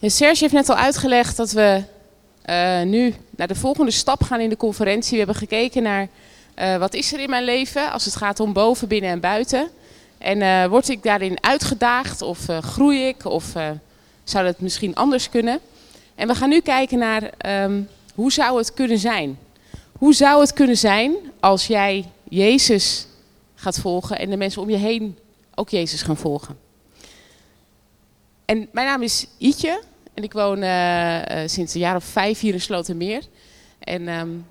Serge heeft net al uitgelegd dat we eh, nu naar de volgende stap gaan in de conferentie. We hebben gekeken naar uh, wat is er in mijn leven als het gaat om boven, binnen en buiten. En uh, word ik daarin uitgedaagd of groei ik of zou dat misschien anders kunnen? En we gaan nu kijken naar um, hoe zou het kunnen zijn? Hoe zou het kunnen zijn als jij Jezus gaat volgen en de mensen om je heen ook Jezus gaan volgen? En mijn naam is Ietje en ik woon uh, uh, sinds een jaar of vijf hier in Slotermeer. En um,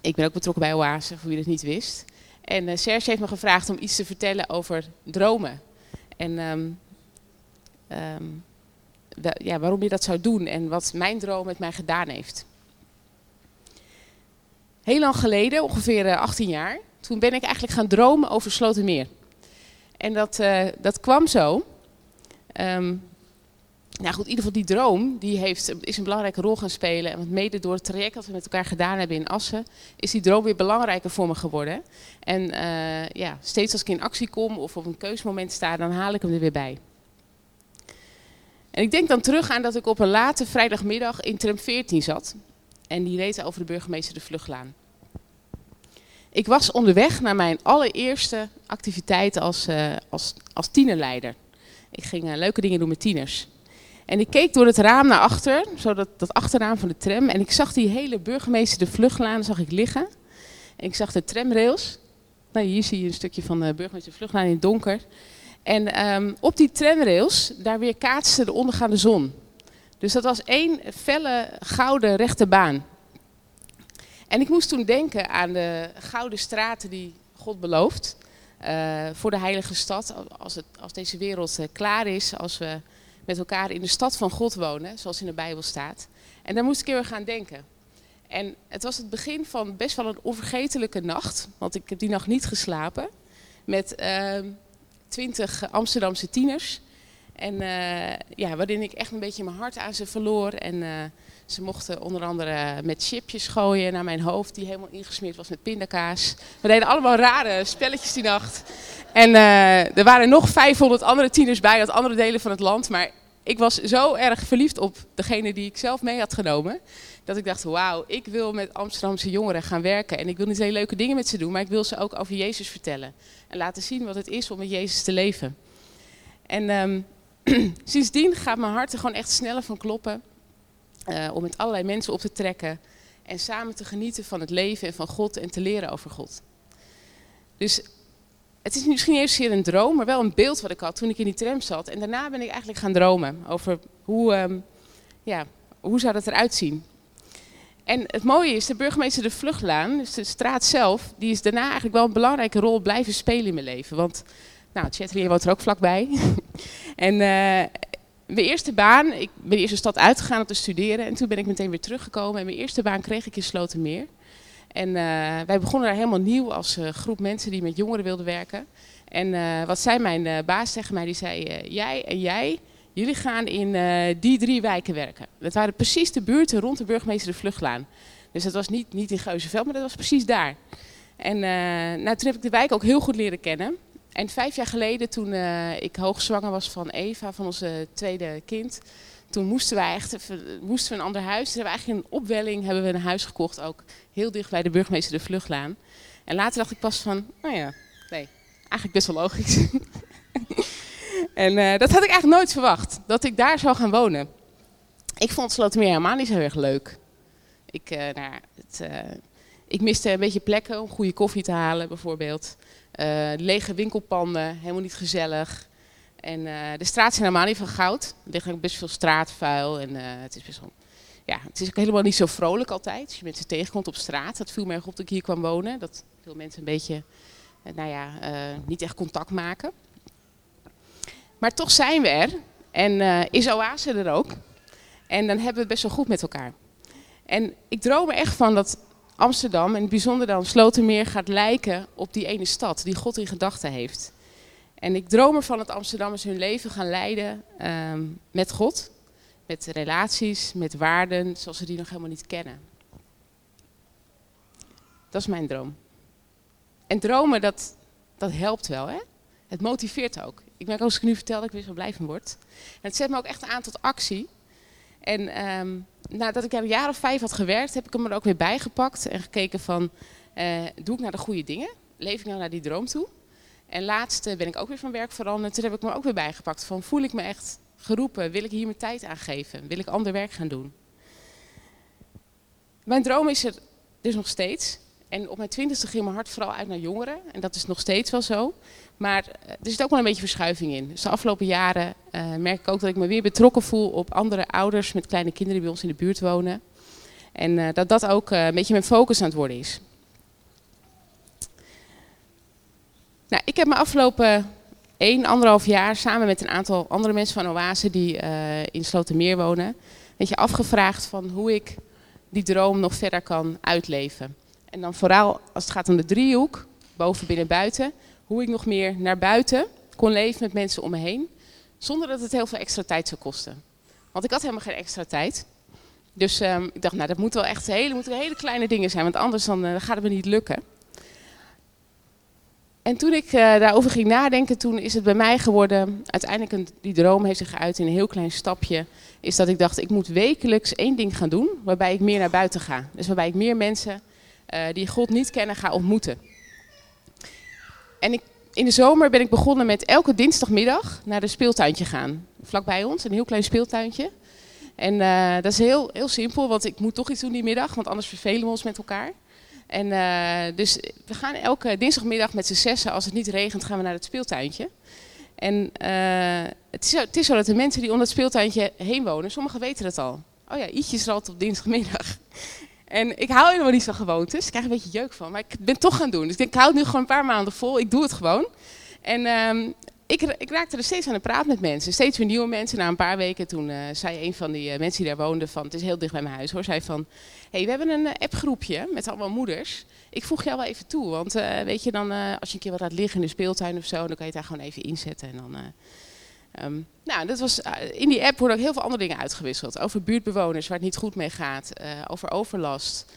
ik ben ook betrokken bij Oase, voor wie dat niet wist. En uh, Serge heeft me gevraagd om iets te vertellen over dromen. En um, um, ja, waarom je dat zou doen en wat mijn droom met mij gedaan heeft. Heel lang geleden, ongeveer 18 jaar, toen ben ik eigenlijk gaan dromen over Slotermeer. En dat, dat kwam zo. Nou goed, in ieder geval die droom die heeft, is een belangrijke rol gaan spelen. Want mede door het traject dat we met elkaar gedaan hebben in Assen, is die droom weer belangrijker voor me geworden. En uh, ja, steeds als ik in actie kom of op een keusmoment sta, dan haal ik hem er weer bij. En ik denk dan terug aan dat ik op een late vrijdagmiddag in tram 14 zat. En die reed over de burgemeester de Vluchtlaan. Ik was onderweg naar mijn allereerste activiteit als, uh, als, als tienerleider. Ik ging uh, leuke dingen doen met tieners. En ik keek door het raam naar achter, zo dat, dat achterraam van de tram. En ik zag die hele burgemeester de vluchtlaan zag ik liggen. En ik zag de tramrails. Nou, hier zie je een stukje van de burgemeester vluchtlaan in het donker. En um, op die tramrails, daar weer kaatste de ondergaande zon. Dus dat was één felle, gouden, rechte baan. En ik moest toen denken aan de gouden straten die God belooft. Uh, voor de heilige stad, als, het, als deze wereld uh, klaar is, als we met elkaar in de stad van God wonen, zoals in de Bijbel staat. En daar moest ik heel erg aan denken. En het was het begin van best wel een onvergetelijke nacht, want ik heb die nacht niet geslapen, met uh, twintig Amsterdamse tieners. En uh, ja, waarin ik echt een beetje mijn hart aan ze verloor. En uh, ze mochten onder andere met chipjes gooien naar mijn hoofd, die helemaal ingesmeerd was met pindakaas. We deden allemaal rare spelletjes die nacht. En uh, er waren nog 500 andere tieners bij uit andere delen van het land. Maar ik was zo erg verliefd op degene die ik zelf mee had genomen. Dat ik dacht, wauw, ik wil met Amsterdamse jongeren gaan werken. En ik wil niet hele leuke dingen met ze doen, maar ik wil ze ook over Jezus vertellen. En laten zien wat het is om met Jezus te leven. En um, sindsdien gaat mijn hart er gewoon echt sneller van kloppen. Uh, om met allerlei mensen op te trekken. En samen te genieten van het leven en van God en te leren over God. Dus het is misschien zeer een droom, maar wel een beeld wat ik had toen ik in die tram zat. En daarna ben ik eigenlijk gaan dromen over hoe, um, ja, hoe zou dat eruit zien. En het mooie is, de burgemeester de Vluchtlaan, dus de straat zelf, die is daarna eigenlijk wel een belangrijke rol blijven spelen in mijn leven. Want, nou, Chatri woont er ook vlakbij. en uh, mijn eerste baan, ik ben eerst de stad uitgegaan om te studeren en toen ben ik meteen weer teruggekomen. En mijn eerste baan kreeg ik in Slotermeer. En uh, wij begonnen daar helemaal nieuw als uh, groep mensen die met jongeren wilden werken. En uh, wat zei mijn baas tegen mij? Die zei, jij en jij, jullie gaan in die drie wijken werken. Dat waren precies de buurten rond de burgemeester de Vluchtlaan. Dus dat was niet, niet in Geuzenveld, maar dat was precies daar. En nou, toen heb ik de wijk ook heel goed leren kennen. En vijf jaar geleden, toen ik hoogzwanger was van Eva, van onze tweede kind toen moesten wij echt moesten we een ander huis. Dus hebben we eigenlijk in opwelling hebben we een huis gekocht, ook heel dicht bij de burgemeester de Vluchtlaan. En later dacht ik pas van, nou ja, nee, eigenlijk best wel logisch. en uh, dat had ik eigenlijk nooit verwacht, dat ik daar zou gaan wonen. Ik vond Slotermeer helemaal niet zo erg leuk. Ik, uh, nou, het, uh, ik miste een beetje plekken om goede koffie te halen, bijvoorbeeld. lege winkelpanden, helemaal niet gezellig. En uh, de straat zijn helemaal niet van goud. Er ligt ook best veel straatvuil. En uh, het is best wel. Ja, het is ook helemaal niet zo vrolijk altijd. Als je mensen tegenkomt op straat. Dat viel me erg op dat ik hier kwam wonen. Dat veel mensen een beetje, uh, nou ja, niet echt contact maken. Maar toch zijn we er. En is Oase er ook. En dan hebben we het best wel goed met elkaar. En ik droom er echt van dat Amsterdam, en het bijzonder dan Slotermeer, gaat lijken op die ene stad die God in gedachten heeft. En ik droom ervan dat Amsterdammers hun leven gaan leiden um, met God. Met relaties, met waarden zoals ze die nog helemaal niet kennen. Dat is mijn droom. En dromen, dat, dat helpt wel, hè? Het motiveert ook. Ik merk als ik nu vertel dat ik weer zo blij van word. En het zet me ook echt aan tot actie. En ehm, nadat ik er een jaar of vijf had gewerkt, heb ik hem er ook weer bijgepakt en gekeken van, uh, doe ik naar de goede dingen? Leef ik nou naar die droom toe? En laatst ben ik ook weer van werk veranderd. Toen heb ik me ook weer bijgepakt van, voel ik me echt geroepen? Wil ik hier mijn tijd aan geven? Wil ik ander werk gaan doen? Mijn droom is er dus nog steeds. En op mijn twintigste ging mijn hart vooral uit naar jongeren. En dat is nog steeds wel zo. Maar eh, er zit ook wel een beetje verschuiving in. Dus de afgelopen jaren uh, merk ik ook dat ik me weer betrokken voel op andere ouders met kleine kinderen die bij ons in de buurt wonen. En dat dat ook een beetje mijn focus aan het worden is. Nou, ik heb me afgelopen 1, anderhalf jaar samen met een aantal andere mensen van Oase die in Slotermeer wonen, een beetje afgevraagd van hoe ik die droom nog verder kan uitleven. En dan vooral als het gaat om de driehoek, boven, binnen, buiten, hoe ik nog meer naar buiten kon leven met mensen om me heen, zonder dat het heel veel extra tijd zou kosten. Want ik had helemaal geen extra tijd. Dus um, ik dacht, nou dat moeten wel echt hele, moeten hele kleine dingen zijn, want anders dan, uh, gaat het me niet lukken. En toen ik uh, daarover ging nadenken, toen is het bij mij geworden, uiteindelijk een, die droom heeft zich geuit in een heel klein stapje, is dat ik dacht, ik moet wekelijks één ding gaan doen, waarbij ik meer naar buiten ga. Dus waarbij ik meer mensen uh, die God niet kennen ga ontmoeten. En ik, in de zomer ben ik begonnen met elke dinsdagmiddag naar een speeltuintje gaan. Vlakbij ons, een heel klein speeltuintje. En uh, dat is heel, heel simpel, want ik moet toch iets doen die middag, want anders vervelen we ons met elkaar. En uh, dus we gaan elke dinsdagmiddag met z'n zessen, als het niet regent, gaan we naar het speeltuintje. En uh, het, is, het, is, zo dat de mensen die om dat speeltuintje heen wonen, sommigen weten het al. Oh ja, Ietje is er altijd op dinsdagmiddag. En ik hou helemaal niet van gewoontes. Ik krijg een beetje jeuk van. Maar ik ben het toch gaan doen. Dus ik, denk, ik hou het nu gewoon een paar maanden vol. Ik doe het gewoon. En um, ik, ik, raakte er steeds aan de praat met mensen. Steeds weer nieuwe mensen. Na een paar weken toen uh, zei een van die uh, mensen die daar woonden van... Het is heel dicht bij mijn huis hoor. Zei van... hey, we hebben een uh, appgroepje met allemaal moeders. Ik voeg jou wel even toe. Want weet je dan... als je een keer wat laat liggen in de speeltuin of zo... dan kan je het daar gewoon even inzetten. En dan... Um, nou, dat was, in die app worden ook heel veel andere dingen uitgewisseld. Over buurtbewoners waar het niet goed mee gaat. Over overlast.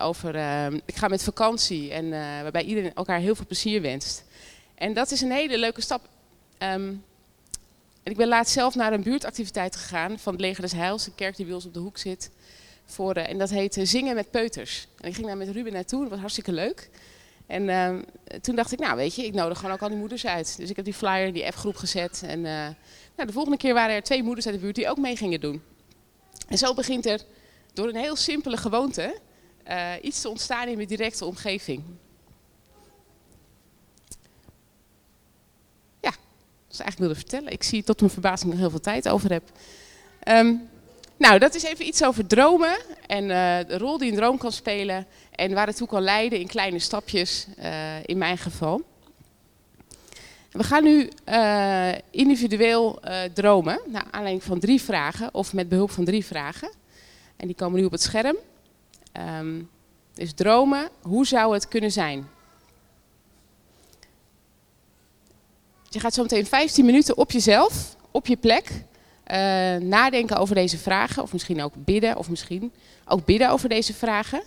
Over uh, ik ga met vakantie. En waarbij iedereen elkaar heel veel plezier wenst. En dat is een hele leuke stap. Um, en ik ben laatst zelf naar een buurtactiviteit gegaan van het Leger des Heils. Een kerk die bij ons op de hoek zit. Voor, en dat heet Zingen met Peuters. En ik ging daar met Ruben naartoe. Dat was hartstikke leuk. En uh, toen dacht ik, nou weet je, ik nodig gewoon ook al die moeders uit. Dus ik heb die flyer in die appgroep gezet. En uh, nou, de volgende keer waren er twee moeders uit de buurt die ook mee gingen doen. En zo begint er door een heel simpele gewoonte uh, iets te ontstaan in mijn directe omgeving. Ja, dat is eigenlijk wilde vertellen. Ik zie tot mijn verbazing nog heel veel tijd over heb. Um, nou, dat is even iets over dromen en uh, de rol die een droom kan spelen en waar het toe kan leiden in kleine stapjes, uh, in mijn geval. We gaan nu uh, individueel dromen, naar aanleiding van drie vragen, of met behulp van drie vragen. En die komen nu op het scherm. Um, dus dromen, hoe zou het kunnen zijn? Je gaat zo meteen 15 minuten op jezelf, op je plek, uh, nadenken over deze vragen, of misschien ook bidden, of misschien ook bidden over deze vragen.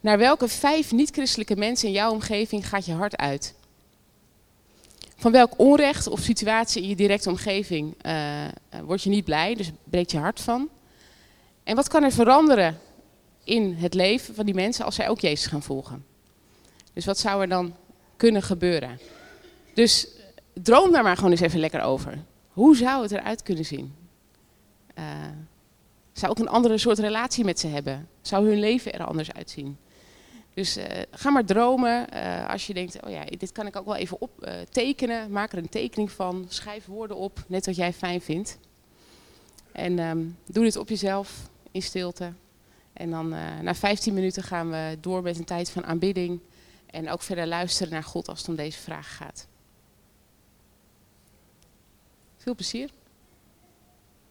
Naar welke vijf niet-christelijke mensen in jouw omgeving gaat je hart uit? Van welk onrecht of situatie in je directe omgeving uh, word je niet blij, dus breekt je hart van? En wat kan er veranderen in het leven van die mensen als zij ook Jezus gaan volgen? Dus wat zou er dan kunnen gebeuren? Dus droom daar maar gewoon eens even lekker over. Hoe zou het eruit kunnen zien? Uh, zou ook een andere soort relatie met ze hebben? Zou hun leven er anders uitzien? Dus uh, ga maar dromen. Uh, als je denkt, oh ja, dit kan ik ook wel even op tekenen. Maak er een tekening van. Schrijf woorden op, net wat jij fijn vindt. En um, doe dit op jezelf, in stilte. En dan na 15 minuten gaan we door met een tijd van aanbidding. En ook verder luisteren naar God als het om deze vraag gaat. Veel plezier.